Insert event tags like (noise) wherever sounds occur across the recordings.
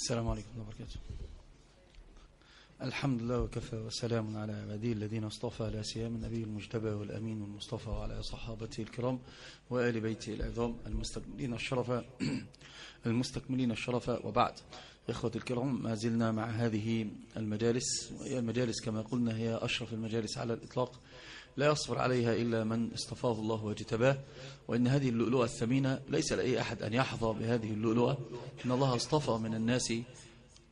السلام عليكم ورحمة الله الحمد لله وكفى وسلام على عباده الذين اصطفى لا سيما النبي المجتبى والأمين والمصطفى وعلى صحابته الكرام وآل بيته العظام المستكملين الشرف (clears throat) المستكملين الشرف. وبعد إخوة الكرام ما زلنا مع هذه المجالس المجالس كما قلنا هي أشرف المجالس على الإطلاق. لا يصبر عليها إلا من استفاض الله واجتباه. وإن هذه اللؤلؤة الثمينة ليس لأي أحد أن يحظى بهذه اللؤلؤة. إن الله اصطفى من الناس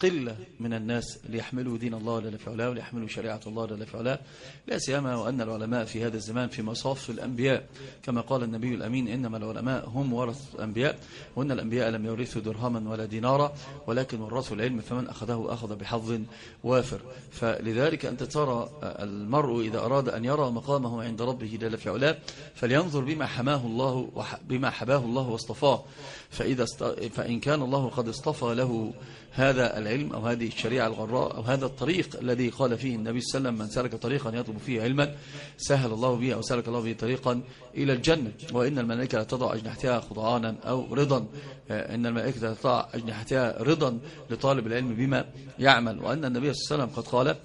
قلة من الناس ليحملوا دين الله جل في وليحملوا شريعة الله جل في لا سيما وأن العلماء في هذا الزمان في مصاف الأنبياء. كما قال النبي الأمين إنما العلماء هم ورث الأنبياء. وأن الأنبياء لم يورثوا درهما ولا دينارا ولكن ورثوا العلم فمن أخذه أخذ بحظ وافر. فلذلك أنت ترى المرء إذا أراد أن يرى مقامه عند ربه جل في فلينظر بما حماه الله بما حباه الله واصطفاه. فإذا است... فإن كان الله قد اصطفى له هذا العلم أو هذه الشريعة الغراء أو هذا الطريق الذي قال فيه النبي صلى الله عليه وسلم من سلك طريقا يطلب فيه علما سهل الله به أو سلك الله به طريقا إلى الجنة. وإن الملائكة لا تضع أجنحتها خضعانا أو رضا. إن الملائكة لا تضع أجنحتها رضا لطالب العلم بما يعمل. وأن النبي صلى الله عليه وسلم قد قال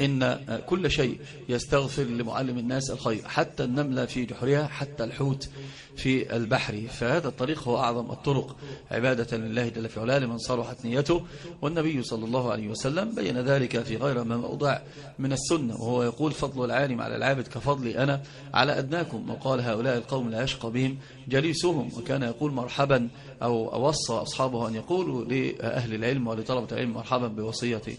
إن كل شيء يستغفر لمعلم الناس الخير حتى النملة في جحرها حتى الحوت في البحر. فهذا الطريق هو أعظم الطرق. عبادة لله جل في علاه لمن صلحت نيته. والنبي صلى الله عليه وسلم بين ذلك في غير ما موضع من السنة وهو يقول فضل العالم على العابد كفضلي أنا على أدناكم. وقال هؤلاء القوم لا يشقى بهم جليسهم. وكان يقول مرحبا أو وصى أصحابه أن يقولوا لأهل العلم ولطلبة العلم مرحبا بوصيتي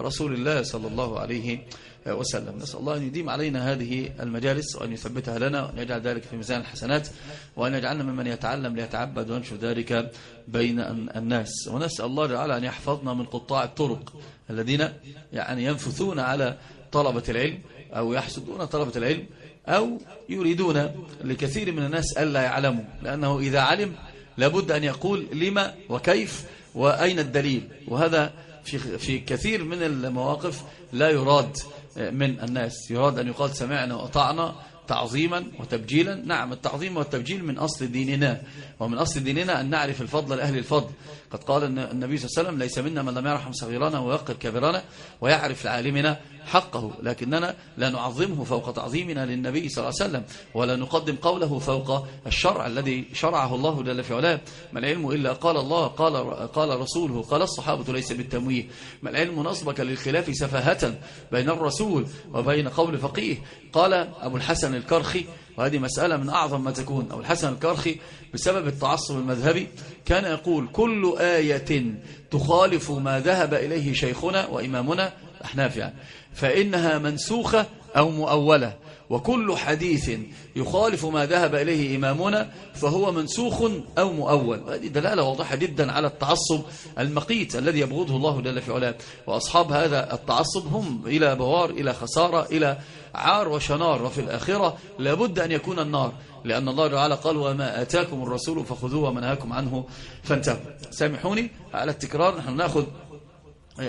رسول الله صلى الله عليه وسلم. نسأل الله أن يديم علينا هذه المجالس وأن يثبتها لنا وأن يجعل ذلك في ميزان الحسنات وأن يجعلنا ممن يتعلم ليتعبد وينشر ذلك بين الناس. ونسأل الله تعالى أن يحفظنا من قطاع الطرق الذين يعني ينفثون على طلبة العلم أو يحسدون طلبة العلم أو يريدون لكثير من الناس ألا يعلموا. لأنه إذا علم لابد أن يقول لما وكيف وأين الدليل. وهذا في في كثير من المواقف لا يراد من الناس. يراد أن يقال سمعنا وأطعنا تعظيما وتبجيلا. نعم التعظيم والتبجيل من أصل ديننا ومن أصل ديننا أن نعرف الفضل لأهل الفضل. قد قال النبي صلى الله عليه وسلم ليس منا من لم يرحم صغيرنا ويوقر كبيرنا ويعرف لعالمنا حقه لكننا لا نعظمه فوق تعظيمنا للنبي صلى الله عليه وسلم ولا نقدم قوله فوق الشرع الذي شرعه الله جل في علاه. ما العلم إلا قال الله قال, قال رسوله قال الصحابة ليس بالتمويه. ما العلم نصبك للخلاف سفاهة بين الرسول وبين قول فقيه. قال أبو الحسن الكرخي وهذه مسألة من أعظم ما تكون. أبو الحسن الكرخي بسبب التعصب المذهبي كان يقول كل آية تخالف ما ذهب إليه شيخنا وإمامنا أحناف يعني. فإنها منسوخة أو مؤولة. وكل حديث يخالف ما ذهب إليه إمامنا فهو منسوخ أو مؤول. هذه دلالة واضحة جدا على التعصب المقيت الذي يبغضه الله جل في علاه. وأصحاب هذا التعصب هم إلى بوار إلى خسارة إلى عار وشنار. وفي الآخرة لابد أن يكون النار. لأن الله تعالى قال وما آتاكم الرسول فخذوه وما نهاكم عنه. فانتهوا. سامحوني على التكرار نحن نأخذ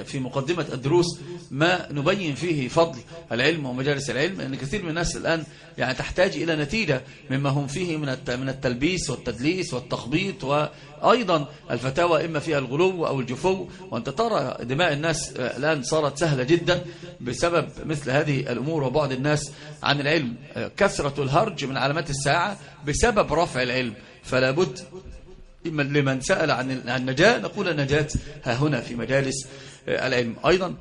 في مقدمة الدروس ما نبين فيه فضل العلم ومجالس العلم لأن كثير من الناس الآن يعني تحتاج إلى نتيجة مما هم فيه من من التلبيس والتدليس والتخبيط وأيضا الفتاوى إما فيها الغلو أو الجفو. وأنت ترى دماء الناس الآن صارت سهلة جدا بسبب مثل هذه الأمور وبعد الناس عن العلم. كثرة الهرج من علامات الساعة بسبب رفع العلم. فلا بد لمن سأل عن النجاة نقول النجاة ها هنا في مجالس العلم. أيضا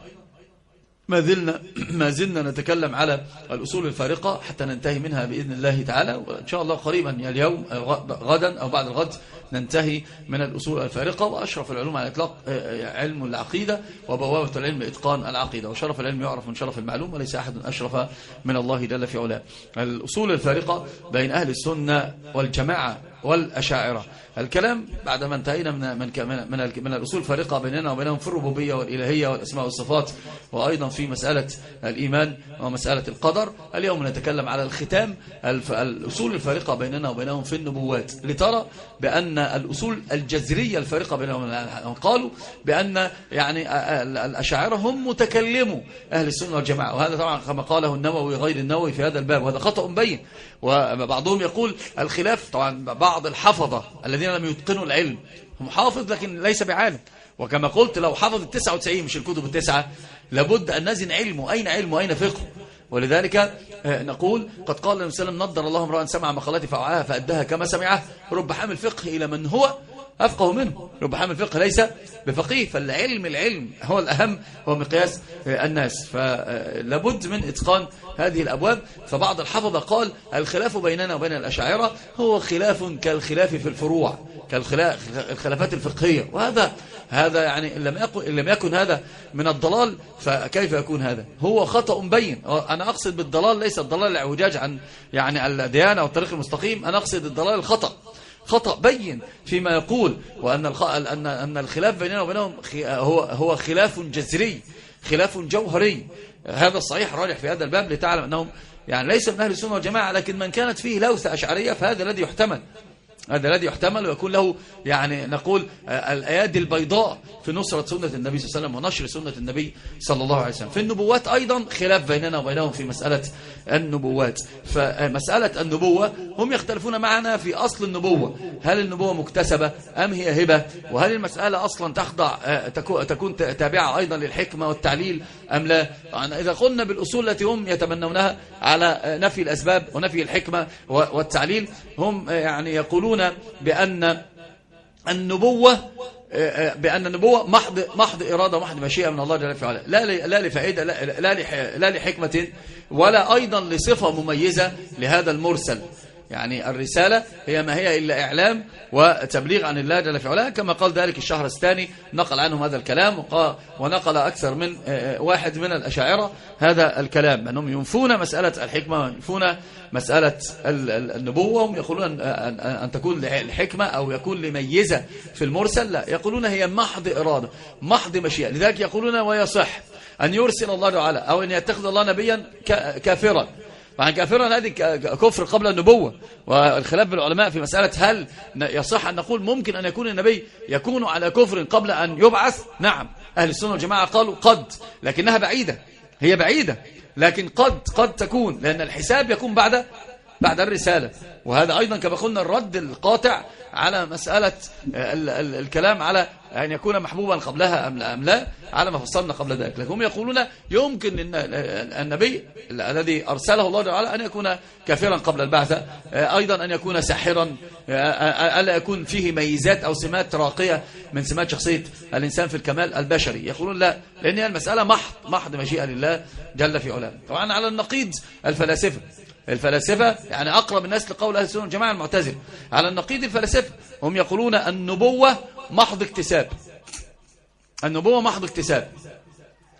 ما زلنا ما زلنا نتكلم على الأصول الفارقة حتى ننتهي منها بإذن الله تعالى وإن شاء الله قريبا اليوم غدا أو بعد الغد ننتهي من الأصول الفارقة وأشرف العلوم على الإطلاق علم العقيدة وبوابة العلم إتقان العقيدة. وشرف العلم يعرف من شرف المعلوم وليس أحد أشرف من الله جل في علاه. الأصول الفارقة بين أهل السنة والجماعة والأشاعرة. الكلام بعد ما انتهينا من من من, من الأصول الفارقة بيننا وبينهم في الربوبية والإلهية والأسماء والصفات وأيضا في مسألة الإيمان ومسألة القدر. اليوم نتكلم على الختام الأصول الفارقة بيننا وبينهم في النبوات. لترى بأن الأصول الجذرية الفارقة بينهم قالوا بأن يعني الأشاعرة هم متكلموا أهل السنة والجماعة. وهذا طبعا كما قاله النووي غير النووي في هذا الباب. وهذا خطأ بين. وبعضهم يقول الخلاف طبعا بعض الحفظة الذين لم يتقنوا العلم. هم حافظ لكن ليس بعالم. وكما قلت لو حفظ التسعة وتسعين مش الكتب التسعة لابد أن نزن علمه. أين علمه؟ أين فقه ولذلك آه، نقول قد قال النبي صلى الله عليه وسلم نضر الله امرأ سمع مقالاتي فوعاها فأدها كما سمعها رب حامل فقه إلى من هو أفقه منه. رب حامل فقه ليس بفقيه فالعلم العلم هو الأهم هو مقياس آه، الناس. فلابد من إتقان هذه الأبواب. فبعض الحفظة قال الخلاف بيننا وبين الأشاعرة هو خلاف كالخلاف في الفروع كالخلافات الفقهية. وهذا هذا يعني إن لم يكن, لم يكن هذا من الضلال فكيف يكون هذا؟ هو خطأ بين. أنا أقصد بالضلال ليس الضلال الإعوجاج عن يعني الديانة والطريق المستقيم. أنا أقصد الضلال الخطأ. خطأ بين فيما يقول وأن أن الخلاف بيننا وبينهم هو هو خلاف جذري خلاف جوهري. هذا الصحيح راجح في هذا الباب لتعلم أنهم يعني ليس من أهل السنة والجماعة لكن من كانت فيه لوثة أشعرية فهذا الذي يحتمل. هذا الذي يحتمل ويكون له يعني نقول آه، الأيادي البيضاء في نصرة سنة النبي صلى الله عليه وسلم ونشر سنة النبي صلى الله عليه وسلم. في النبوات أيضا خلاف بيننا وبينهم في مسألة النبوات. فمسألة النبوة هم يختلفون معنا في أصل النبوة. هل النبوة مكتسبة أم هي هبة؟ وهل المسألة أصلا تخضع آه، تكون تابعة أيضا للحكمة والتعليل أم لا؟ يعني إذا قلنا بالأصول التي هم يتمنونها على آه، نفي الأسباب ونفي الحكمة والتعليل هم يعني يقولون بأن النبوة بأن النبوة محض محض إرادة ومحض مشيئة من الله جل وعلا. لا لا لفائدة لا, لا لحكمة ولا أيضا لصفة مميزة لهذا المرسل. يعني الرسالة هي ما هي إلا إعلام وتبليغ عن الله جل في علاه. كما قال ذلك الشهر الثاني نقل عنهم هذا الكلام ونقل أكثر من آه، آه، واحد من الأشاعرة هذا الكلام أنهم ينفون مسألة الحكمة وينفون مسألة النبوة هم يقولون أن تكون الحكمة أو يكون لميزة في المرسل. لا يقولون هي محض إرادة محض مشيئة. لذلك يقولون ويصح أن يرسل الله تعالى أو أن يتخذ الله نبيا كافرا. وعن كافرا هذه كفر قبل النبوة والخلاف بالعلماء في مسألة هل يصح أن نقول ممكن أن يكون النبي يكون على كفر قبل أن يبعث؟ نعم. أهل السنة والجماعة قالوا قد لكنها بعيدة هي بعيدة لكن قد قد تكون لأن الحساب يكون بعد بعد الرسالة. وهذا أيضا كما قلنا الرد القاطع على مسألة الكلام على أن يكون محبوبا قبلها أم لا على ما فصلنا قبل ذلك. لكن هم يقولون يمكن أن النبي الذي أرسله الله تعالى أن يكون كافرا قبل البعثة أيضا أن يكون ساحرا ألا يكون فيه ميزات أو سمات راقية من سمات شخصية الإنسان في الكمال البشري. يقولون لا لأن المسألة محض محض مشيئة لله جل في علام طبعا على النقيض الفلاسفة. الفلاسفة يعني أقرب الناس لقول أهل السنة والجماعة المعتزلة. على النقيض الفلاسفة هم يقولون النبوة محض اكتساب. النبوة محض اكتساب.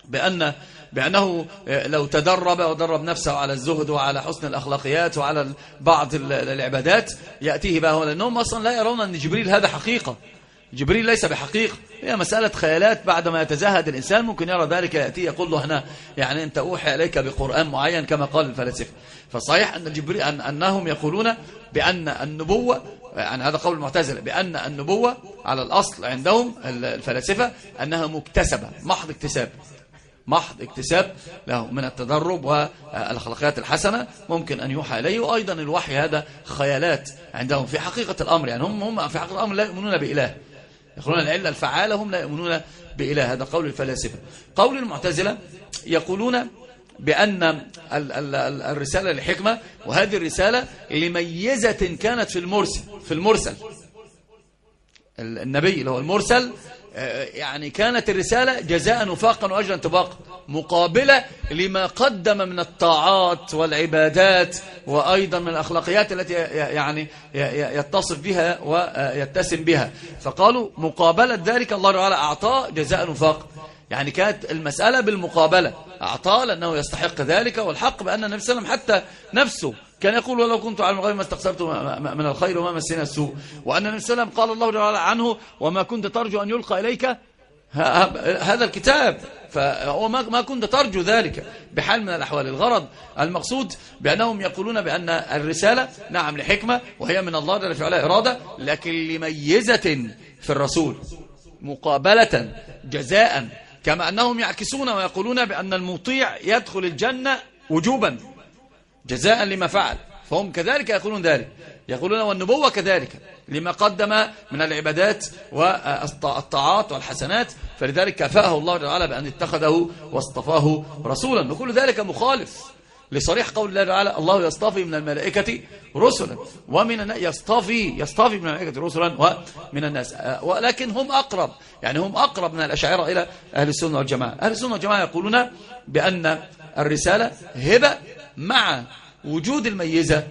بأن بأنه لو تدرب ودرب نفسه على الزهد وعلى حسن الأخلاقيات وعلى بعض العبادات يأتيه بها لأنهم أصلا لا يرون أن جبريل هذا حقيقة. جبريل ليس بحقيقة. هي مسألة خيالات. بعدما يتزهد الإنسان ممكن يرى ذلك يأتي يقول له هنا يعني أنت أوحي عليك بقرآن معين كما قال الفلاسفة. فصحيح أن جبريل أن أنهم يقولون بأن النبوة يعني هذا قول المعتزلة بأن النبوة على الأصل عندهم الفلاسفة أنها مكتسبة محض اكتساب. محض اكتساب له من التدرب والأخلاقيات الحسنة. ممكن أن يوحى إليه. وأيضا الوحي هذا خيالات عندهم في حقيقة الأمر. يعني هم هم في حقيقة الأمر لا يؤمنون بإله. يقولون العلة الفعالة هم لا يؤمنون بإله. هذا قول الفلاسفة. قول المعتزلة يقولون بأن الرسالة لحكمة وهذه الرسالة لميزة كانت في المرسل في المرسل. النبي اللي هو المرسل يعني كانت الرسالة جزاء وفاقا وأجرا طباقا مقابلة لما قدم من الطاعات والعبادات وأيضا من الأخلاقيات التي يعني يتصف بها ويتسم بها. فقالوا مقابلة ذلك الله تعالى أعطاه جزاء وفاقا. يعني كانت المسألة بالمقابلة أعطاه لأنه يستحق ذلك والحق بأن النبي صلى الله عليه وسلم حتى نفسه كان يقول ولو كنت على الغيب ما استقصرت من الخير وما مسنا السوء. وأن النبي صلى الله عليه وسلم قال الله تعالى عنه وما كنت ترجو أن يلقى إليك هذا الكتاب. فهو ما كنت ترجو ذلك بحال من الأحوال. الغرض المقصود بأنهم يقولون بأن الرسالة نعم لحكمة وهي من الله جل في علاه إرادة لكن لميزة في الرسول مقابلة جزاء. كما أنهم يعكسون ويقولون بأن المطيع يدخل الجنة وجوبا. جزاء لما فعل. فهم كذلك يقولون ذلك. يقولون والنبوة كذلك لما قدم من العبادات والطاعات والحسنات فلذلك كفاه الله تعالى بأن اتخذه واصطفاه رسولا. وكل ذلك مخالف لصريح قول الله تعالى الله يصطفي من الملائكة رسلا ومن يصطفي يصطفي من الملائكة رسلا ومن الناس. ولكن هم أقرب يعني هم أقرب من الأشاعرة إلى أهل السنة والجماعة. أهل السنة والجماعة يقولون بأن الرسالة هبة مع وجود الميزة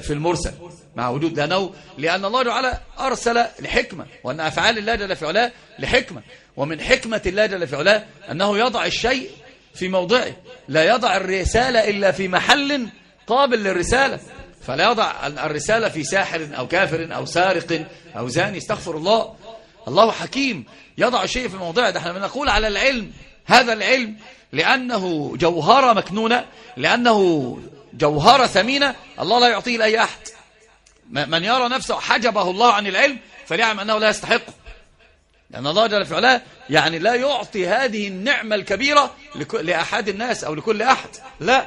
في المرسل. مع وجود لأنه لأن الله تعالى أرسل لحكمة وأن أفعال الله جل في علاه لحكمة. ومن حكمة الله جل في علاه أنه يضع الشيء في موضعه. لا يضع الرسالة إلا في محل قابل للرسالة. فلا يضع الرسالة في ساحر أو كافر أو سارق أو زاني استغفر الله. الله حكيم يضع الشيء في موضعه. ده إحنا بنقول على العلم. هذا العلم لأنه جوهرة مكنونة لأنه جوهرة ثمينة الله لا يعطيه لأي أحد. من يرى نفسه حجبه الله عن العلم فليعلم أنه لا يستحقه. لأن الله جل في علاه يعني لا يعطي هذه النعمة الكبيرة لأحد الناس أو لكل أحد. لا.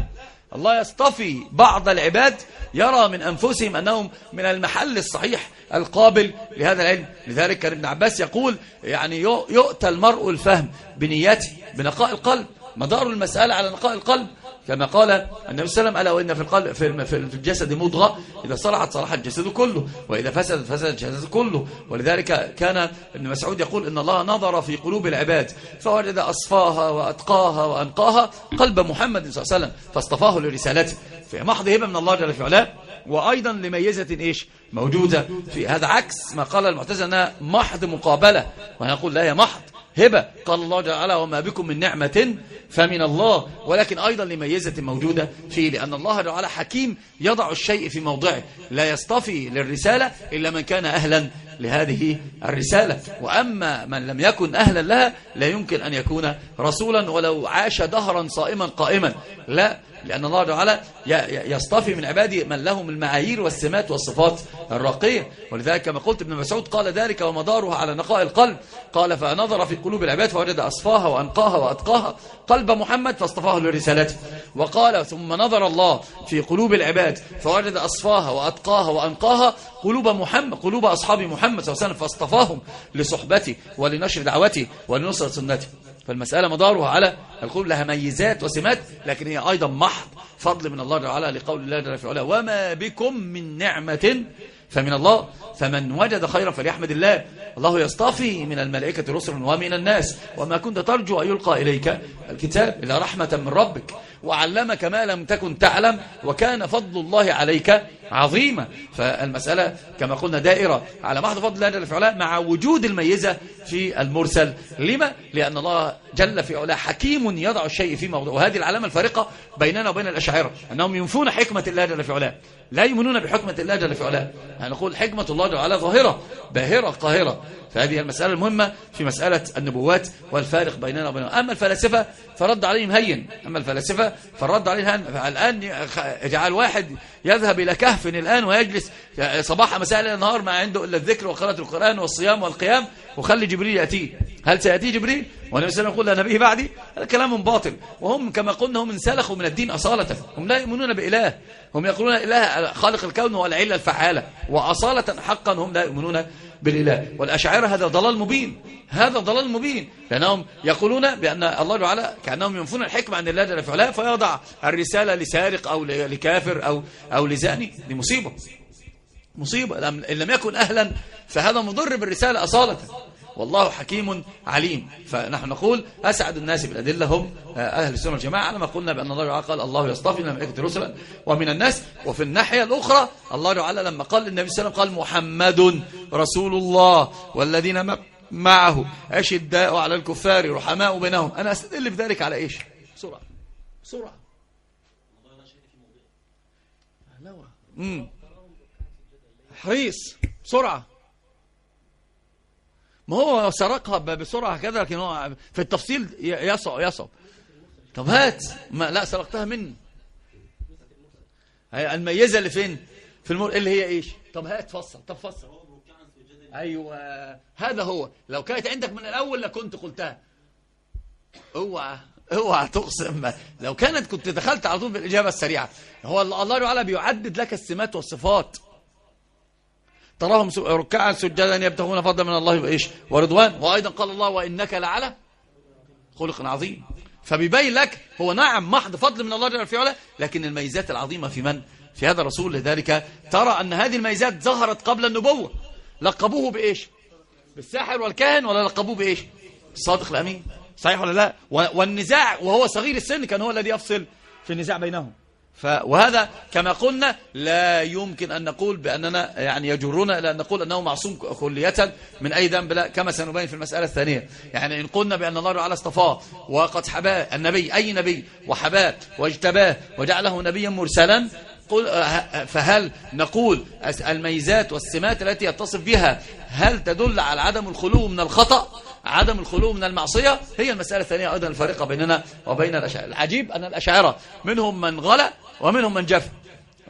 الله يصطفي بعض العباد يرى من أنفسهم أنهم من المحل الصحيح القابل لهذا العلم. لذلك كان ابن عباس يقول يعني يؤتى المرء الفهم بنيته بنقاء القلب مدار المسألة على نقاء القلب. كما قال النبي صلى الله عليه وسلم ألا وإن في القلب في الجسد مضغة؟ إذا صلحت صلح الجسد كله وإذا فسدت فسد الجسد كله. ولذلك كان ابن مسعود يقول إن الله نظر في قلوب العباد فوجد أصفاها وأتقاها وأنقاها قلب محمد صلى الله عليه وسلم فاصطفاه لرسالته. في محض هبة من الله جل في علاه وأيضا لميزة إيش؟ موجودة. في هذا عكس ما قال المعتزلة أنها محض مقابلة ونقول لا هي محض. هبة. قال الله تعالى وما بكم من نعمة فمن الله. ولكن أيضا لميزة موجودة فيه لأن الله تعالى حكيم يضع الشيء في موضعه. لا يصطفي للرسالة إلا من كان أهلا لهذه الرسالة. وأما من لم يكن أهلا لها لا يمكن أن يكون رسولا ولو عاش دهرا صائما قائما. لا لأن الله تعالى يصطفي من عباده من لهم المعايير والسمات والصفات الراقية ولذلك كما قلت ابن مسعود قال ذلك ومداره على نقاء القلب. قال فنظر في قلوب العباد فوجد أصفاها وأنقاها وأتقاها قلب محمد فاصطفاه لرسالته. وقال ثم نظر الله في قلوب العباد فوجد أصفاها وأتقاها وأنقاها قلوب محمد قلوب أصحاب محمد صلى الله عليه وسلم فاصطفاهم لصحبته ولنشر دعوته ولنصر سنته فالمسألة مدارها على القلوب لها ميزات وسمات لكن هي أيضا محض فضل من الله تعالى لقول الله جل في علاه وما بكم من نعمة فمن الله فمن وجد خيرا فليحمد الله. الله يصطفي من الملائكة رسلا ومن الناس. وما كنت ترجو أن يلقى إليك الكتاب إلا رحمة من ربك. وعلمك ما لم تكن تعلم وكان فضل الله عليك عظيمة فالمسألة كما قلنا دائرة. على محض فضل الله جل مع وجود الميزة في المرسل. لما؟ لأن الله جل في علاه حكيم يضع الشيء في موضوع وهذه العلامة الفارقة بيننا وبين الأشاعرة أنهم ينفون حكمة الله جل في لا يؤمنون بحكمة الله جل في علاه. نقول حكمة الله جل وعلا ظاهرة باهرة قاهرة. فهذه المسألة المهمة في مسألة النبوات والفارق بيننا وبينهم. أما الفلاسفة فرد عليهم هين. أما الفلاسفة فرد عليهم هين الآن يجعل واحد يذهب إلى كهف الآن ويجلس صباح مساء النهار ما عنده إلا الذكر وقراءة القرآن والصيام والقيام وخلي جبريل يأتيه هل سيأتي جبريل؟ والنبي صلى الله عليه وسلم يقول لا نبي بعدي. هذا كلام باطل. وهم كما قلنا هم انسلخوا من الدين أصالة. هم لا يؤمنون بإله. هم يقولون إله خالق الكون هو العلة الفعالة. وأصالة حقا هم لا يؤمنون بالإله. والأشاعرة هذا ضلال مبين. هذا ضلال مبين. لأنهم يقولون بأن الله تعالى كأنهم ينفون الحكمة عن الله جل في فيضع الرسالة لسارق أو لكافر أو, أو لزاني دي مصيبة. مصيبة. إن لم يكن أهلا فهذا مضر بالرسالة أصالة. والله حكيم عليم. فنحن نقول أسعد الناس بالأدلة هم أهل السنة والجماعة على ما قلنا بأن الله قال الله يصطفي من الملائكة رسلا ومن الناس. وفي الناحية الأخرى الله تعالى لما قال النبي صلى الله عليه وسلم قال محمد رسول الله والذين معه أشداء على الكفار رحماء بينهم. أنا أستدل بذلك على إيش؟ بسرعة بسرعة حريص. بسرعة هو سرقها بسرعة كذا لكن هو في التفصيل يصعب يصعب. طب هات. ما لا سرقتها مني. الميزة اللي فين؟ في المر اللي هي إيش؟ طب هات فصل. طب فصل. أيوه. هذا هو. لو كانت عندك من الأول لكنت قلتها. اوعى اوعى تقسم. لو كانت كنت دخلت على طول بالإجابة السريعة. هو الله تعالى بيعدد لك السمات والصفات. تراهم ركعا سجدا يبتغون فضلا من الله وإيش؟ ورضوان. وأيضا قال الله وإنك لعلى خلق عظيم. فبيبين لك هو نعم محض فضل من الله جل وعلا لكن الميزات العظيمة في من؟ في هذا الرسول. لذلك ترى أن هذه الميزات ظهرت قبل النبوة. لقبوه بإيش؟ بالساحر والكاهن ولا لقبوه بإيش؟ الصادق الأمين. صحيح ولا لا؟ والنزاع وهو صغير السن كان هو الذي يفصل في النزاع بينهم. ف وهذا كما قلنا لا يمكن أن نقول بأننا يعني يجرنا إلى أن نقول أنه معصوم كلية من أي ذنب لا كما سنبين في المسألة الثانية. يعني إن قلنا بأن الله تعالى اصطفاه وقد حباه النبي أي نبي وحباه واجتباه وجعله نبيا مرسلا قل فهل نقول الميزات والسمات التي يتصف بها هل تدل على عدم الخلو من الخطأ عدم الخلو من المعصية؟ هي المسألة الثانية أيضا الفارقة بيننا وبين الأشاعرة. العجيب أن الأشاعرة منهم من غلى ومنهم من جف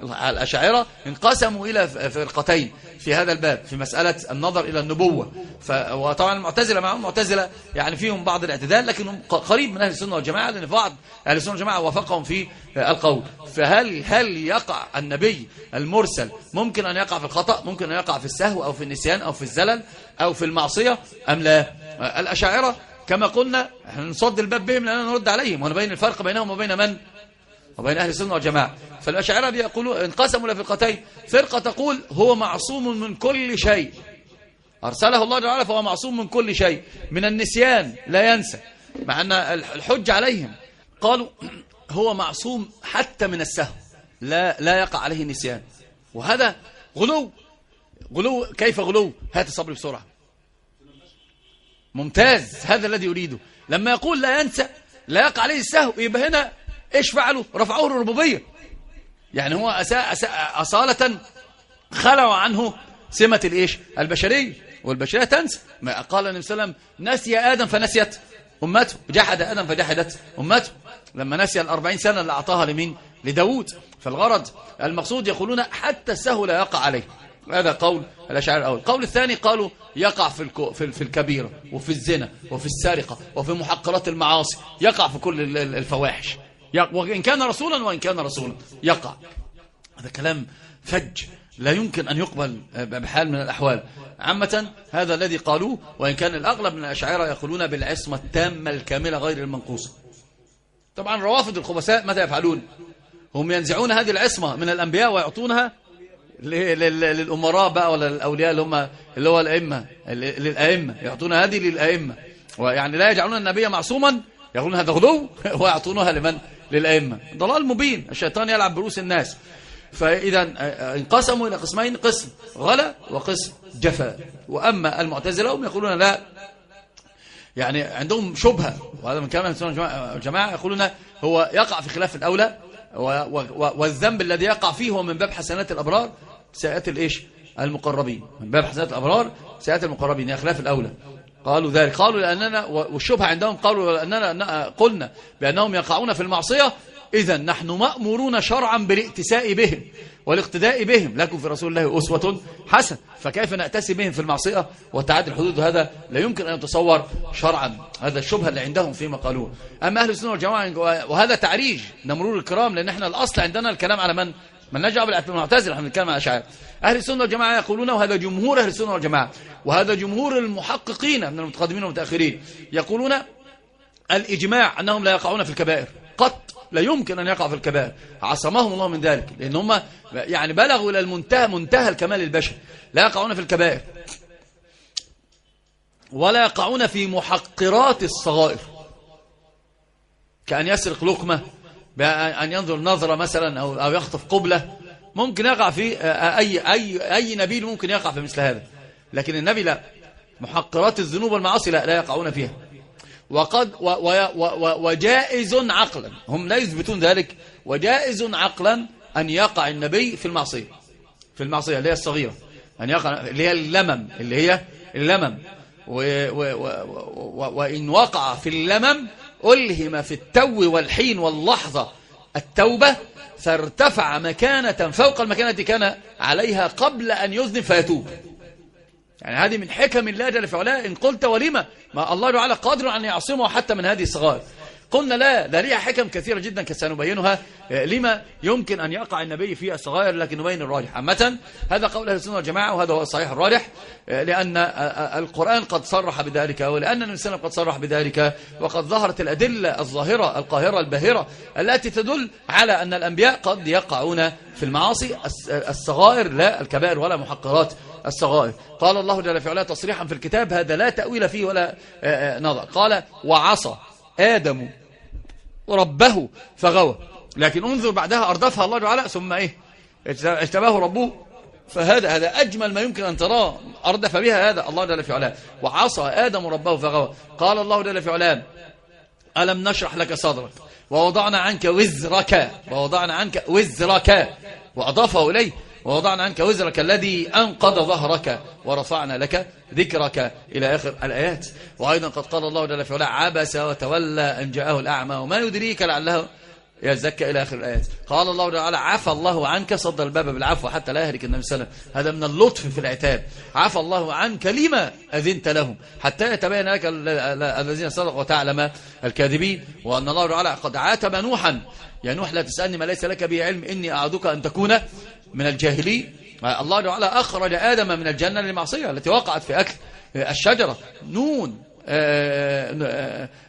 الأشاعرة انقسموا إلى فرقتين في هذا الباب في مسألة النظر إلى النبوة. ف... وطبعا المعتزلة معهم المعتزلة يعني فيهم بعض الاعتدال لكنهم قريب من أهل السنة والجماعة لأن بعض أهل السنة والجماعة وافقهم في القول. فهل هل يقع النبي المرسل ممكن أن يقع في الخطأ ممكن أن يقع في السهو أو في النسيان أو في الزلل أو في المعصية أم لا؟ الأشاعرة كما قلنا نصد الباب بهم لأننا نرد عليهم ونبين الفرق بينهم وبين من؟ وبين أهل السنة والجماعة. فالأشاعرة بيقولوا انقسموا إلى فرقتين. فرقة تقول هو معصوم من كل شيء. أرسله الله تعالى فهو معصوم من كل شيء. من النسيان لا ينسى. مع أن الحج عليهم. قالوا (clears throat) هو معصوم حتى من السهو لا, لا يقع عليه النسيان وهذا غلو. غلو كيف غلو؟ هات الصبر بسرعة. ممتاز. هذا الذي يريده لما يقول لا ينسى لا يقع عليه السهو يبقى هنا إيش فعلوا؟ رفعوه الربوبية يعني هو أساء أساء أصالة خلوا عنه سمة الإيش؟ البشرية. والبشرية تنسى. ما قال النبي صلى الله عليه وسلم نسي آدم فنسيت أمته. جحد آدم فجحدت أمته. لما نسي الأربعين سنة اللي أعطاها لمين؟ لداود. فالغرض المقصود يقولون حتى السهو لا يقع عليه. هذا قول الأشعار الأول. القول الثاني قالوا يقع في في الكبيرة وفي الزنا وفي السارقة وفي محقرات المعاصي. يقع في كل الفواحش. وإن كان رسولا وإن كان رسولا. يقع. هذا كلام فج. لا يمكن أن يقبل بحال من الأحوال. عامة هذا الذي قالوه وإن كان الأغلب من الأشاعرة يقولون بالعصمة التامة الكاملة غير المنقوصة. طبعا روافض الخبثاء ماذا يفعلون؟ هم ينزعون هذه العصمة من الأنبياء ويعطونها للأمراء بقى ولا الأولياء اللي هم اللي هو الأئمة للأئمة. يعطون هذه للأئمة. ويعني لا يجعلون النبي معصوما يقولون هذا غلو (laughs) ويعطونها لمن؟ للأئمة. ضلال مبين. الشيطان يلعب بروس الناس. فإذا انقسموا إلى قسمين قسم غلا وقسم جفا وأما المعتزلة هم يقولون لا. يعني عندهم شبهة. وهذا من كلام الجماعة يقولون هو يقع في خلاف الأولى. والذنب الذي يقع فيه هو من باب حسنات الأبرار سيئات الإيش؟ المقربين. من باب حسنات الأبرار سيئات المقربين. يا خلاف الأولى. قالوا ذلك. قالوا لأننا والشبهة عندهم قالوا لأننا قلنا بأنهم يقعون في المعصية. إذا نحن مأمورون شرعا بالائتساء بهم والاقتداء بهم. لكم في رسول الله أسوة حسن فكيف نأتسي بهم في المعصية وتعدي الحدود؟ هذا لا يمكن أن يتصور شرعا. هذا الشبهة اللي عندهم فيما قالوه. أما أهل السنة والجماعة وهذا تعريج لمرور الكرام لأن إحنا الأصل عندنا الكلام على من؟ من نجع بالمعتزله إحنا بنتكلم على الاشاعره أهل السنة والجماعة يقولون وهذا جمهور أهل السنة والجماعة وهذا جمهور المحققين من المتقدمين والمتأخرين يقولون الإجماع أنهم لا يقعون في الكبائر. قط لا يمكن أن يقع في الكبائر. عصمهم الله من ذلك لأن هم يعني بلغوا إلى المنتهى منتهى الكمال البشري. لا يقعون في الكبائر. ولا يقعون في محقرات الصغائر. كأن يسرق لقمة بأن ينظر نظرة مثلا أو, أو يخطف قبلة. ممكن يقع في أي, أي, أي نبيل ممكن يقع في مثل هذا. لكن النبي لا. محقرات الذنوب والمعاصي لا, لا يقعون فيها. وقد و و و وجائز عقلا. هم لا يثبتون ذلك. وجائز عقلا أن يقع النبي في المعصية. في المعصية اللي هي الصغيرة. أن يقع اللي هي اللمم اللي هي اللمم. وإن وقع في اللمم ألهم في التو والحين واللحظة. التوبة فارتفع مكانة فوق المكانة التي كان عليها قبل أن يذنب فيتوب. يعني هذه من حكم الله جل في علاه. إن قلت ولما؟ ما الله تعالى قادر أن يعصمه حتى من هذه الصغار قلنا لا ده ليها حكم كثيرة جدا سنبينها لما يمكن أن يقع النبي في الصغائر لكن نبين الراجح؟ عامة هذا قول أهل السنة والجماعة وهذا هو الصحيح الراجح لأن القرآن قد صرح بذلك ولأن النبي قد صرح بذلك وقد ظهرت الأدلة الظاهرة القاهرة الباهرة التي تدل على أن الأنبياء قد يقعون في المعاصي الصغائر لا الكبائر ولا محقرات الصغائر. قال الله جل في تصريحا في الكتاب هذا لا تأويل فيه ولا نظر. قال وعصى آدم ربه فغوى. لكن انظر بعدها أردفها الله تعالى ثم إيه؟ اجتباه ربه. فهذا هذا أجمل ما يمكن أن تراه أردف بها هذا الله جل في علاه وعصى آدم ربه فغوى. قال الله جل في علاه ألم نشرح لك صدرك؟ ووضعنا عنك وزرك. ووضعنا عنك وزرك. وأضافه إليه ووضعنا عنك وزرك الذي أنقض ظهرك ورفعنا لك ذكرك إلى آخر الآيات. وأيضا قد قال الله جل في علاه عبس وتولى أن جاءه الأعمى وما يدريك لعله يزكى إلى آخر الآيات. قال الله تعالى عفى الله عنك صد الباب بالعفو حتى لا يهلك النبي صلى الله عليه وسلم. هذا من اللطف في العتاب. عفى الله عنك لما أذنت لهم. حتى يتبين لك الذين صدقوا وتعلم الكاذبين. وأن الله تعالى قد عاتب نوحا. يا نوح لا تسألني ما ليس لك به علم إني أعدك أن تكون من الجاهلين الله تعالى أخرج آدم من الجنة للمعصية التي وقعت في أكل الشجرة. نون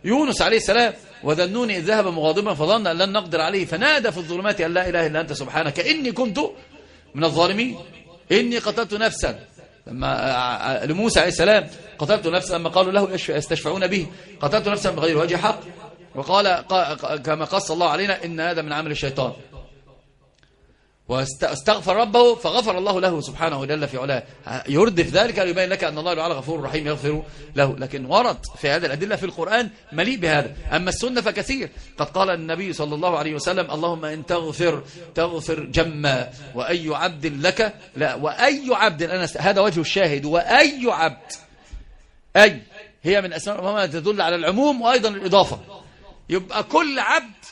يونس عليه السلام وذنون إذ ذهب مغاضبا فظن أن لن نقدر عليه فنادى في الظلمات أن لا إله إلا أنت سبحانك. إني كنت من الظالمين. إني قتلت نفسا. لما لموسى عليه السلام قتلت نفسا لما قالوا له يستشفعون به. قتلت نفسا بغير وجه حق. وقال كما قص الله علينا إن هذا من عمل الشيطان. واستغفر ربه فغفر الله له سبحانه جل في علاه. يردف ذلك ليبين لك أن الله تعالى غفور رحيم يغفر له. لكن ورد في هذه الأدلة في القرآن مليء بهذا. أما السنة فكثير. قد قال النبي صلى الله عليه وسلم اللهم إن تغفر تغفر جما. وأي عبد لك؟ لا. وأي عبد أنا هذا وجه الشاهد. وأي عبد أي هي من أسماء ما تدل على العموم وأيضا الإضافة. يبقى كل عبد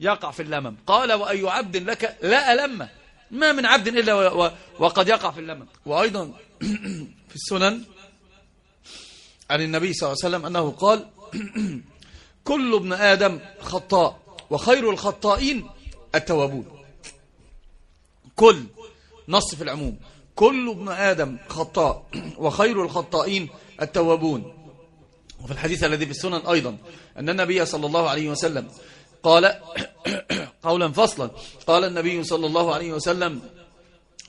يقع في اللمم. قال وأي عبد لك لا ألم. ما من عبد إلا وقد يقع في اللمم. وأيضا (clears throat) في السنن عن النبي صلى الله عليه وسلم أنه قال (clears throat) كل ابن آدم خطاء وخير الخطائين التوابون. كل نص في العموم. كل ابن آدم خطاء (clears throat) وخير الخطائين التوابون. وفي الحديث الذي في السنن أيضا أن النبي صلى الله عليه وسلم قال (coughs) قولا فصلا. قال النبي صلى الله عليه وسلم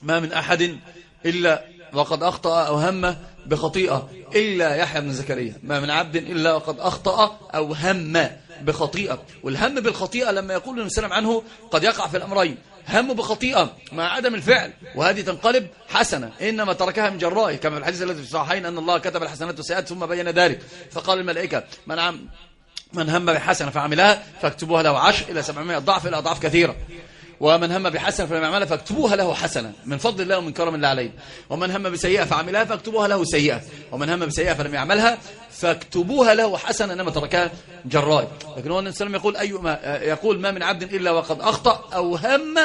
ما من أحد إلا وقد أخطأ أو هم بخطيئة إلا يحيى بن زكريا. ما من عبد إلا وقد أخطأ أو هم بخطيئة. والهم بالخطيئة لما يقول النبي صلى الله عليه وسلم عنه قد يقع في الأمرين. هم بخطيئة مع عدم الفعل. وهذه تنقلب حسنة. إنما تركها من جرائه كما في الحديث الذي في الصحيحين أن الله كتب الحسنات والسيئات ثم بين ذلك. فقال الملائكة من عم من هم بحسنة فعملها فاكتبوها له عشر إلى سبعمائة ضعف إلى أضعاف كثيرة. ومن هم بحسنة فلم يعملها فاكتبوها له حسنة. من فضل الله ومن كرم الله عليه. ومن هم بسيئة فعملها فاكتبوها له سيئة. ومن هم بسيئة فلم يعملها فاكتبوها له حسنة إنما تركها جراء. لكن هو النبي يقول أي ما يقول ما من عبد إلا وقد أخطأ أو هم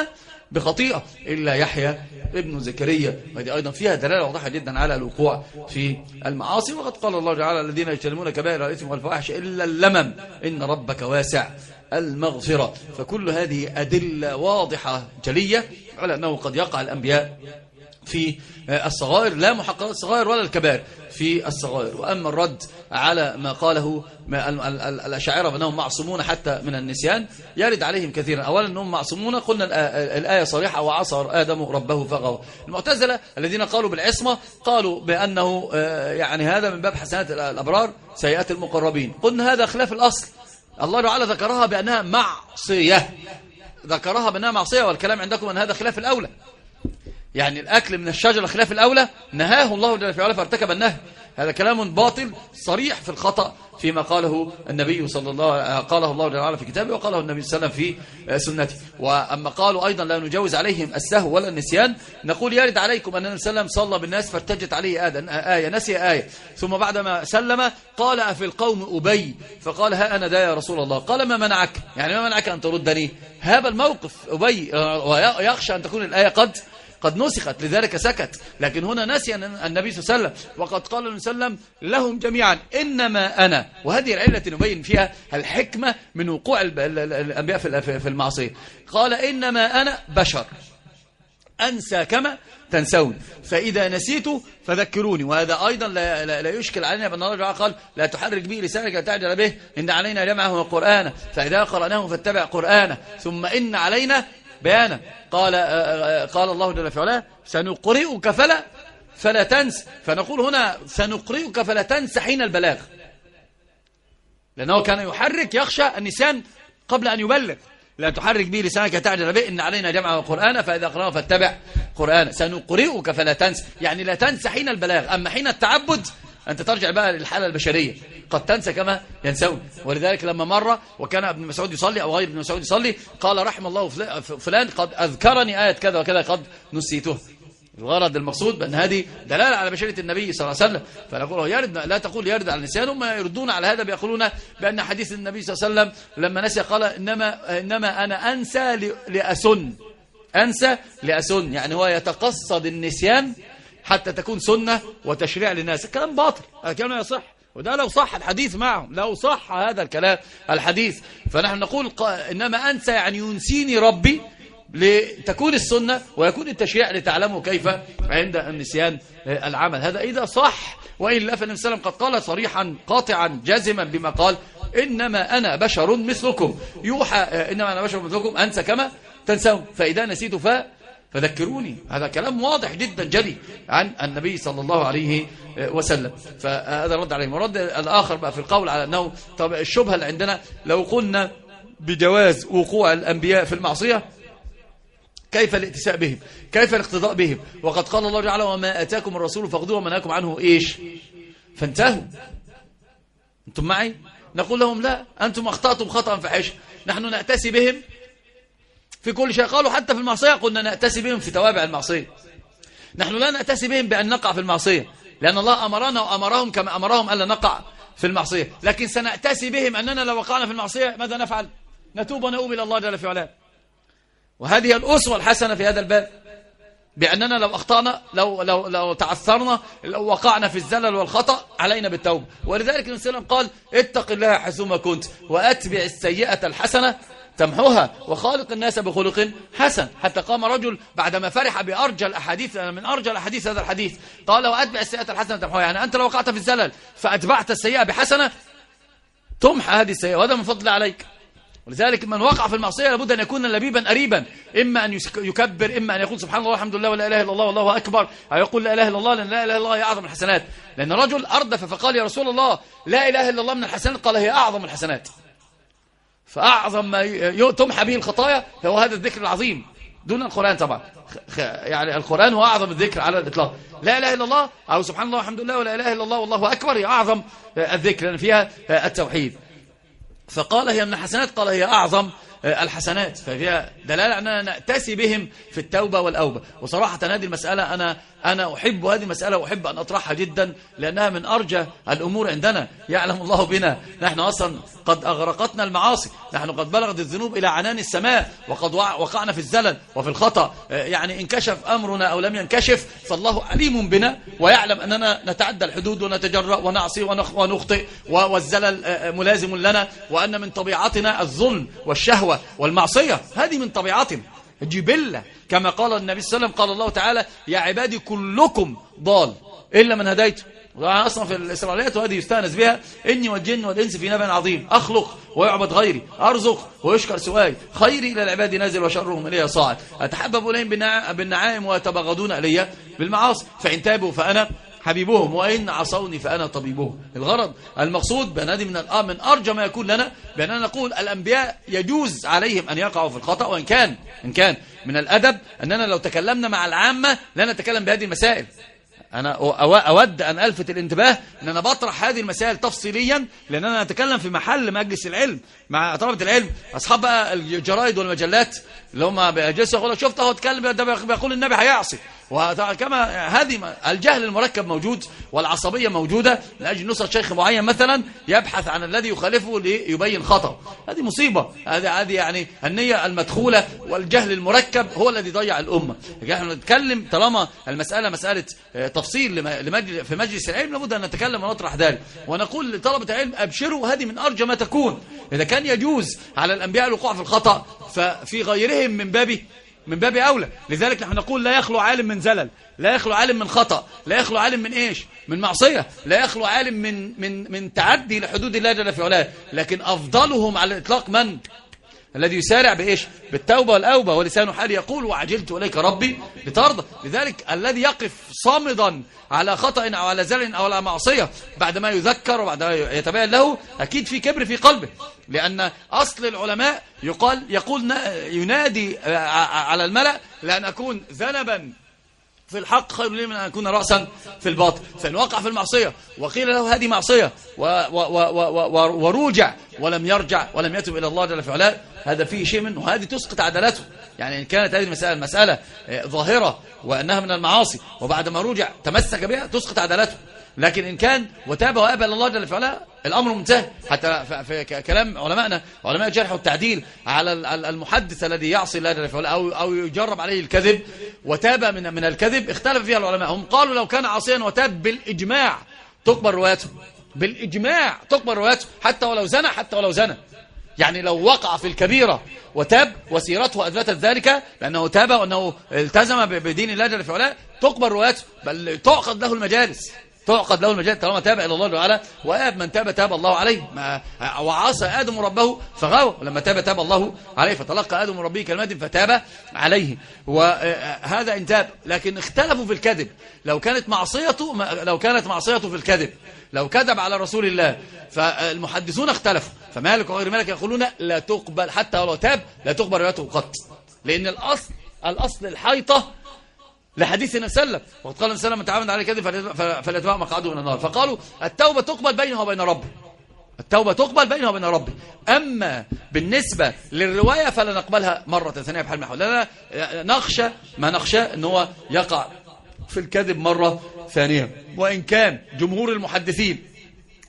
بخطيئة إلا يحيى ابن زكريا. وهذه أيضا فيها دلالة واضحة جدا على الوقوع في المعاصي. وقد قال الله تعالى الذين يجتنبون كبائر الإثم والفواحش إلا اللمم إن ربك واسع المغفرة. فكل هذه أدلة واضحة جلية على أنه قد يقع الأنبياء في الصغائر لا محققات الصغائر ولا الكبائر في الصغائر. وأما الرد على ما قاله الأشاعرة بأنهم معصومون حتى من النسيان يرد عليهم كثيرا. أولا أنهم معصومون قلنا الآية صريحة وعصى آدم ربه فغوى. المعتزلة الذين قالوا بالعصمة قالوا بأنه يعني هذا من باب حسنات الأبرار سيئات المقربين. قلنا هذا خلاف الأصل. الله تعالى ذكرها بأنها معصية. ذكرها بأنها معصية والكلام عندكم أن هذا خلاف الأولى. يعني الأكل من الشجرة خلاف الأولى نهاه الله جل وعلا فارتكب النهي. هذا كلام باطل صريح في الخطأ فيما قاله النبي صلى الله قاله الله جل وعلا في كتابه وقاله النبي صلى الله عليه وسلم في سنته. وأما قالوا أيضا لا نجوز عليهم السهو ولا النسيان. نقول يرد عليكم أن النبي صلى الله عليه وسلم صلى بالناس فارتجت عليه آية نسي آية. ثم بعدما سلم قال أفي القوم أبي؟ فقال ها أنا دا يا رسول الله. قال ما منعك؟ يعني ما منعك أن تردني؟ هذا الموقف أبي ويخشى أن تكون الآية قد قد نسخت لذلك سكت. لكن هنا نسي النبي صلى الله عليه وسلم وقد قال النبي صلى الله عليه وسلم لهم جميعا إنما أنا. وهذه العلة نبين فيها الحكمة من وقوع الأنبياء في المعصية قال إنما أنا بشر. أنسى كما تنسون. فإذا نسيت فذكروني. وهذا أيضا لا, لا, لا يشكل علينا. بأن الله قال لا تحرك به لسانك تعجل به. إن علينا جمعه وقرآنه. فإذا قرأناه فاتبع قرآنه. ثم إن علينا بيانا قال, قال الله جل في سنقرئك فلا فلا تنس. فنقول هنا سنقرئك فلا تنس حين البلاغ. لأنه كان يحرك يخشى النسيان قبل أن يبلغ. لا تحرك به لسانك تعجل به إن علينا جمع وقرآن فإذا قرأنا فاتبع قرآن سنقرئك فلا تنس. يعني لا تنسى حين البلاغ أما حين التعبد أنت ترجع بقى للحالة البشرية. قد تنسى كما ينسون. ولذلك لما مر وكان ابن مسعود يصلي أو غير ابن مسعود يصلي قال رحم الله فلان قد أذكرني آية كذا وكذا قد نسيته. الغرض المقصود بأن هذه دلالة على بشرة النبي صلى الله عليه وسلم. فنقول يرد لا تقول يرد على النسيان هم يردون على هذا بيقولون بأن حديث النبي صلى الله عليه وسلم لما نسي قال إنما, إنما أنا أنسى لأسن. أنسى لأسن. يعني هو يتقصد النسيان حتى تكون سنة وتشريع للناس. الكلام باطل. الكلام يصح. وده لو صح الحديث معهم. لو صح هذا الكلام الحديث. فنحن نقول إنما أنسى يعني ينسيني ربي لتكون السنة ويكون التشريع لتعلموا كيف عند النسيان العمل. هذا إذا صح وإلا فالنبي صلى الله عليه وسلم قد قال صريحا قاطعا جازما بما قال إنما أنا بشر مثلكم. يوحى إنما أنا بشر مثلكم أنسى كما تنسون. فإذا نسيت ف فذكروني. هذا كلام واضح جدا جلي عن النبي صلى الله عليه وسلم. فهذا رد عليه ورد الآخر بقى في القول على أنه طب الشبهة اللي عندنا لو قلنا بجواز وقوع الأنبياء في المعصية كيف الاتساء بهم؟ كيف الاقتضاء بهم؟ وقد قال الله تعالى وما أتاكم الرسول فاخذوه وما نهاكم عنه. إيش؟ فانتهوا. أنتم معي؟ نقول لهم لا أنتم أخطأتم خطأ فحش. نحن نأتسي بهم في كل شيء قالوا حتى في المعصية قلنا نأتسي بهم في توابع المعصية. نحن لا نأتسي بهم بأن نقع في المعصية لأن الله أمرنا وأمرهم كما أمرهم ألا نقع في المعصية. لكن سنأتسي بهم أننا لو وقعنا في المعصية ماذا نفعل؟ نتوب ونؤوب إلى الله جل في علاه وهذه الأسوة الحسنة في هذا الباب بأننا لو أخطأنا لو, لو, لو تعثرنا لو وقعنا في الزلل والخطأ علينا بالتوبة. ولذلك النبي صلى الله عليه وسلم قال اتق الله حيثما كنت وأتبع السيئة الحسنة تمحوها وخالق الناس بخلق حسن. حتى قام رجل بعدما فرح بأرجى الأحاديث من أرجى الأحاديث هذا الحديث. قال وأتبع السيئة الحسنة تمحوها. يعني أنت لو وقعت في الزلل فأتبعت السيئة بحسنة تمحى هذه السيئة وهذا من فضل عليك. ولذلك من وقع في المعصية لابد أن يكون لبيبا قريبا إما أن يكبر إما أن يقول سبحان الله والحمد لله ولا إله إلا الله والله أكبر أو يقول لا إله إلا الله لأن لا إله إلا الله هي أعظم الحسنات. لأن رجل أردف فقال يا رسول الله لا إله إلا الله من الحسنات قال هي أعظم الحسنات. فأعظم ما تمحى به الخطايا هو هذا الذكر العظيم. دون القرآن طبعا. يعني القرآن هو أعظم الذكر على الإطلاق. لا إله إلا الله. أو سبحان الله والحمد لله ولا إله إلا الله والله أكبر. هي أعظم الذكر. لأن فيها التوحيد. فقال هي من الحسنات قال هي أعظم آه، الحسنات. ففيها دلالة أننا نأتسي بهم في التوبة والأوبة. وصراحة هذه المسألة أنا أنا أحب هذه المسألة وأحب أن أطرحها جدا لأنها من أرجى الأمور عندنا. يعلم الله بنا. نحن أصلا قد أغرقتنا المعاصي. نحن قد بلغت الذنوب إلى عنان السماء وقد وقعنا في الزلل وفي الخطأ. آه، يعني انكشف أمرنا أو لم ينكشف فالله عليم بنا ويعلم أننا نتعدى الحدود ونتجرأ ونعصي ونخطئ والزلل آه، ملازم لنا وأن من طبيعتنا الظلم والشهوة. والمعصية. هذه من طبيعتنا جبلة. كما قال النبي صلى الله عليه وسلم قال الله تعالى يا عبادي كلكم ضال. إلا من هديته أصلا في الإسرائيليات وهذه يستأنس بها إني والجن والإنس في نبأ عظيم. أخلق ويعبد غيري. أرزق ويشكر سواي. خيري إلى العباد نازل وشرهم إلي صاعد. أتحبب إليهم بالنعائم ويتبغضون إلي بالمعاصي. فإن تابوا فأنا حبيبهم وإن عصوني فأنا طبيبهم. الغرض المقصود بأن هذه من من أرجى ما يكون لنا بأننا نقول الأنبياء يجوز عليهم أن يقعوا في الخطأ وإن كان إن كان. من الأدب أننا لو تكلمنا مع العامة لا نتكلم بهذه المسائل. أنا أود أن ألفت الانتباه أن أنا بطرح هذه المسائل تفصيليا لأن أنا أتكلم في محل مجلس العلم. مع طلبة العلم أصحاب بقى الجرائد والمجلات اللي هم بيجلسوا يقولوا شفت أهو اتكلم ده بيقول النبي هيعصي. وكما هذه الجهل المركب موجود والعصبية موجودة لاجل نصرة شيخ معين مثلا يبحث عن الذي يخالفه ليبين خطأ. هذه مصيبة. هذه هذه يعني النية المدخولة والجهل المركب هو الذي ضيع الأمة. إحنا نتكلم طالما المسألة مسألة تفصيل في مجلس العلم لابد أن نتكلم ونطرح ذلك. ونقول لطلبة العلم أبشروا هذه من أرجى ما تكون. إذا كان يجوز على الأنبياء الوقوع في الخطأ ففي غيرهم من باب من باب أولى. لذلك نحن نقول لا يخلو عالم من زلل لا يخلو عالم من خطأ لا يخلو عالم من إيش؟ من معصية لا يخلو عالم من من من تعدي لحدود الله جل في علاه. لكن أفضلهم على الإطلاق من؟ الذي يسارع بإيش؟ بالتوبة والأوبة ولسان حال يقول وعجلت إليك ربي لترضى لذلك الذي يقف صامدا على خطأ أو على زل أو على معصية بعد ما يذكر وبعد ما يتبين له أكيد في كبر في قلبه. لأن أصل العلماء يقال يقول ينادي على الملأ لأن أكون ذنبا في الحق خير لي من أن أكون رأسا في الباطل. فإن وقع في المعصية. وقيل له هذه معصية. وروجع. ولم يرجع. ولم يتب إلى الله جل في علاه. هذا فيه شيء منه. وهذه تسقط عدالته يعني إن كانت هذه المسألة المسألة ظاهرة وأنها من المعاصي وبعد ما رجع تمسك بها تسقط عدالته لكن إن كان وتاب وأبى الله جل في علاه الأمر منتهي. حتى في كلام علمائنا علماء الجرح والتعديل على المحدث الذي يعصي الله جل في علاه أو, أو يجرب عليه الكذب وتاب من من الكذب اختلف فيها العلماء. هم قالوا لو كان عاصيا وتاب بالإجماع تقبل روايته. بالإجماع تقبل روايته حتى ولو زنى حتى ولو زنى. يعني لو وقع في الكبيرة وتاب وسيرته أثبتت ذلك لأنه تاب وأنه التزم بدين الله جل في تقبل روايته بل تعقد له المجالس. تعقد له المجال طالما تاب إلى الله تعالى وآب من تاب تاب الله عليه. ما وعصى آدم ربه فغاوى. ولما تاب تاب الله عليه فتلقى آدم ربه كلمات فتاب عليه. وهذا إن تاب. لكن اختلفوا في الكذب. لو كانت معصيته لو كانت معصيته في الكذب. لو كذب على رسول الله فالمحدثون اختلفوا. فمالك وغير مالك يقولون لا تقبل حتى ولو تاب لا تقبل روايته قط لأن الأصل الأصل الحيطة لحديث النبي صلى الله عليه وسلم وقد قال النبي عليه وسلم على كذب فليتبع مقعده من النار. فقالوا التوبة تقبل بينه وبين ربه. التوبة تقبل بينه وبين ربه. أما بالنسبة للرواية فلا نقبلها مرة ثانية بحال محول لأننا نخشى ما نخشى أنه هو يقع في الكذب مرة ثانية. وإن كان جمهور المحدثين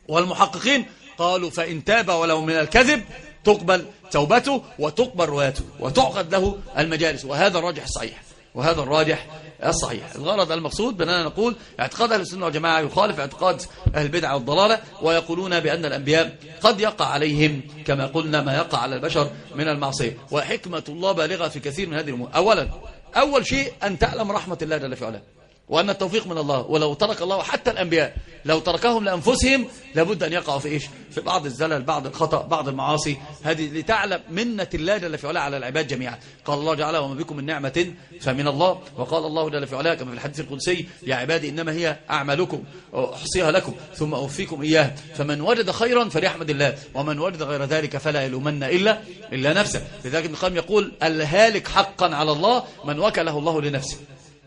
والمحققين قالوا فإن تاب ولو من الكذب تقبل توبته وتقبل روايته وتعقد له المجالس. وهذا الراجح الصحيح. وهذا الراجح الصحيح الغرض المقصود بأننا نقول اعتقاد أهل السنة والجماعة يخالف اعتقاد أهل البدع والضلالة ويقولون بأن الأنبياء قد يقع عليهم كما قلنا ما يقع على البشر من المعصية. وحكمة الله بالغة في كثير من هذه الأمور. أولا أول شيء أن تعلم رحمة الله جل في علاه وأن التوفيق من الله. ولو ترك الله حتى الأنبياء لو تركهم لأنفسهم لابد أن يقعوا في إيش؟ في بعض الزلل بعض الخطأ بعض المعاصي. هذه لتعلم منة الله جل في علاه على العباد جميعا. قال الله تعالى وما بكم من نعمة فمن الله. وقال الله جل في علاه كما في الحديث القدسي يا عبادي إنما هي أعمالكم أحصيها لكم ثم أوفيكم إياها. فمن وجد خيرا فليحمد الله ومن وجد غير ذلك فلا يلومن إلا إلا نفسه. لذلك ابن القيم يقول الهالك حقا على الله من وكله الله لنفسه.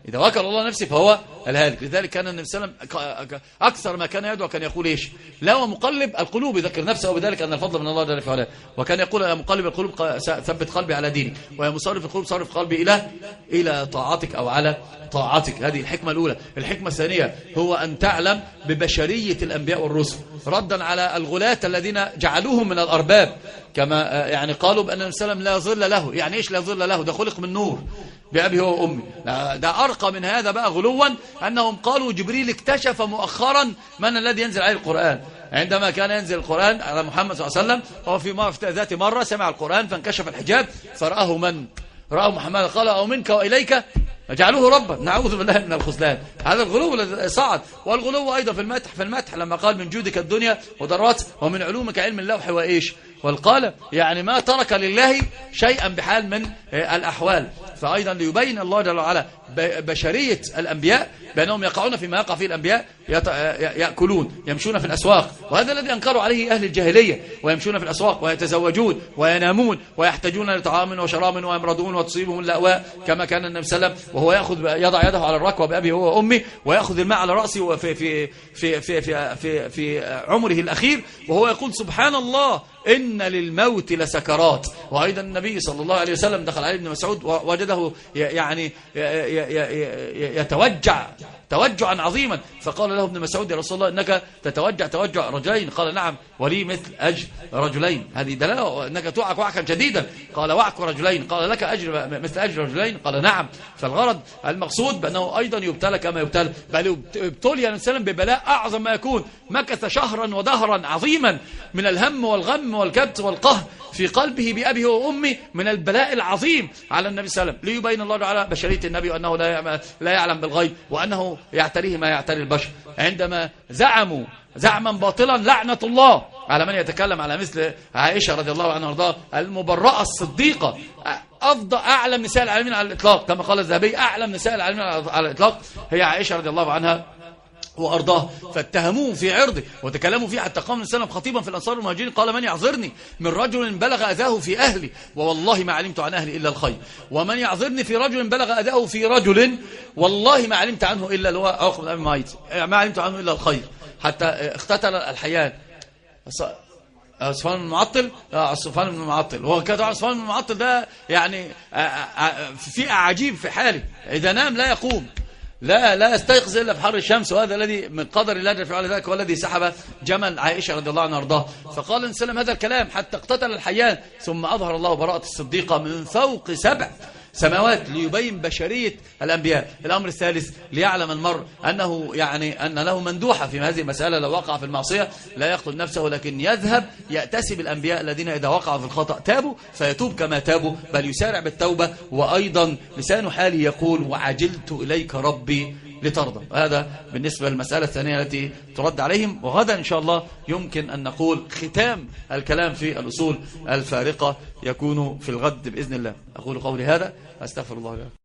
إذا وكل الله نفسه فهو الهالك. لذلك كان النبي صلى الله عليه وسلم أكثر ما كان يدعو كان يقول إيش؟ لا ومقلب القلوب يذكر نفسه وبذلك أن الفضل من الله جل وعلا. وكان يقول يا مقلب القلوب ثبت قلبي على دينك. ويا مصرف القلوب صرف قلبي إلى إلى طاعتك أو على طاعتك. هذه الحكمة الأولى. الحكمة الثانية هو أن تعلم ببشرية الأنبياء والرسل. ردا على الغلاة الذين جعلوهم من الأرباب. كما يعني قالوا بأن النبي صلى الله عليه وسلم لا ظل له. يعني إيش لا ظل له؟ ده خلق من نور بأبي وأمي. ده أرقى من هذا بقى غلوا أنهم قالوا جبريل اكتشف مؤخرا من الذي ينزل عليه القرآن. عندما كان ينزل القرآن على محمد صلى الله عليه وسلم هو في ذات مرة سمع القرآن فانكشف الحجاب فرآه من؟ رآه محمد. قال أو منك وإليك جعلوه ربا. نعوذ بالله من الخذلان هذا الغلو الذي صعد. والغلو أيضا في المدح في المدح لما قال من جودك الدنيا وضرات ومن علومك علم اللوح وإيش؟ والقالب يعني ما ترك لله شيئا بحال من الأحوال. فأيضا ليبين الله جل وعلا بشرية الأنبياء بأنهم يقعون فيما يقع فيه الأنبياء يأكلون يمشون في الأسواق. وهذا الذي أنكروا عليه أهل الجاهلية ويمشون في الأسواق ويتزوجون وينامون ويحتاجون لطعام وشراب ويمرضون وتصيبهم اللأواء كما كان النبي صلى الله عليه وسلم وهو يأخذ يضع يده على الركوة بأبي هو وأمي ويأخذ الماء على رأسه في في في في في في, في عمره الأخير وهو يقول سبحان الله إن للموت لسكرات. وأيضا النبي صلى الله عليه وسلم دخل عليه ابن مسعود وجده يعني يتوجع. توجعا عظيما. فقال له ابن مسعود يا رسول الله إنك تتوجع توجع رجلين. قال نعم ولي مثل أجر رجلين. هذه دلالة أنك توعك وعكا جديدا. قال وعك رجلين. قال لك أجر مثل أجر رجلين. قال نعم. فالغرض المقصود بأنه أيضا يبتلى كما يبتلى. بل ابتلي الإنسان ببلاء أعظم ما يكون. مكث شهرا ودهرا عظيما من الهم والغم والكبت والقهر في قلبه بأبيه وأمه من البلاء العظيم على النبي صلى الله عليه وسلم. ليبين الله تعالى بشرية النبي وأنه لا يعلم بالغيب وأنه يعتريه ما يعتري البشر. عندما زعموا زعما باطلا لعنة الله. على من يتكلم؟ على مثل عائشة رضي الله عنها وارضاها المبرأة الصديقة. أفضل أعلم نساء العالمين على الإطلاق. كما قال الذهبي أعلم نساء العالمين على الإطلاق. هي عائشة رضي الله عنها وأرضاه. فاتهموه في عرضه وتكلموا فيه حتى قام السلام خطيبا في الأنصار المهاجرين. قال من يعذرني من رجل بلغ أذاه في أهلي؟ والله ما علمت عن أهلي إلا الخير. ومن يعذرني في رجل بلغ أذاه في رجل؟ والله ما علمت عنه إلا اللي هو ما علمت عنه إلا الخير. حتى اختتل الحيان. عصفان بن المعطل عصفان بن المعطل هو كده عصفان بن المعطل ده يعني في عجيب في حاله. إذا نام لا يقوم. لا لا يستيقظ إلا في حر الشمس وهذا الذي من قدر الله جل وعلا ذلك والذي سحب جمل عائشة رضي الله عنها وارضاها فقال النبي صلى هذا الكلام حتى اقتتل الحيان ثم أظهر الله براءة الصديقة من فوق سبع. سماوات ليبين بشرية الأنبياء. الأمر الثالث ليعلم المرء أنه يعني أن له مندوحة في هذه المسألة. لو وقع في المعصية لا يقتل نفسه لكن يذهب يأتسب الأنبياء الذين إذا وقعوا في الخطأ تابوا فيتوب كما تابوا. بل يسارع بالتوبة وأيضا لسان حالي يقول وعجلت إليك ربي لترضى هذا بالنسبة للمسألة الثانية التي ترد عليهم. وغدا إن شاء الله يمكن أن نقول ختام الكلام في الأصول الفارقة يكون في الغد بإذن الله. أقول قولي هذا. أستغفر الله لكم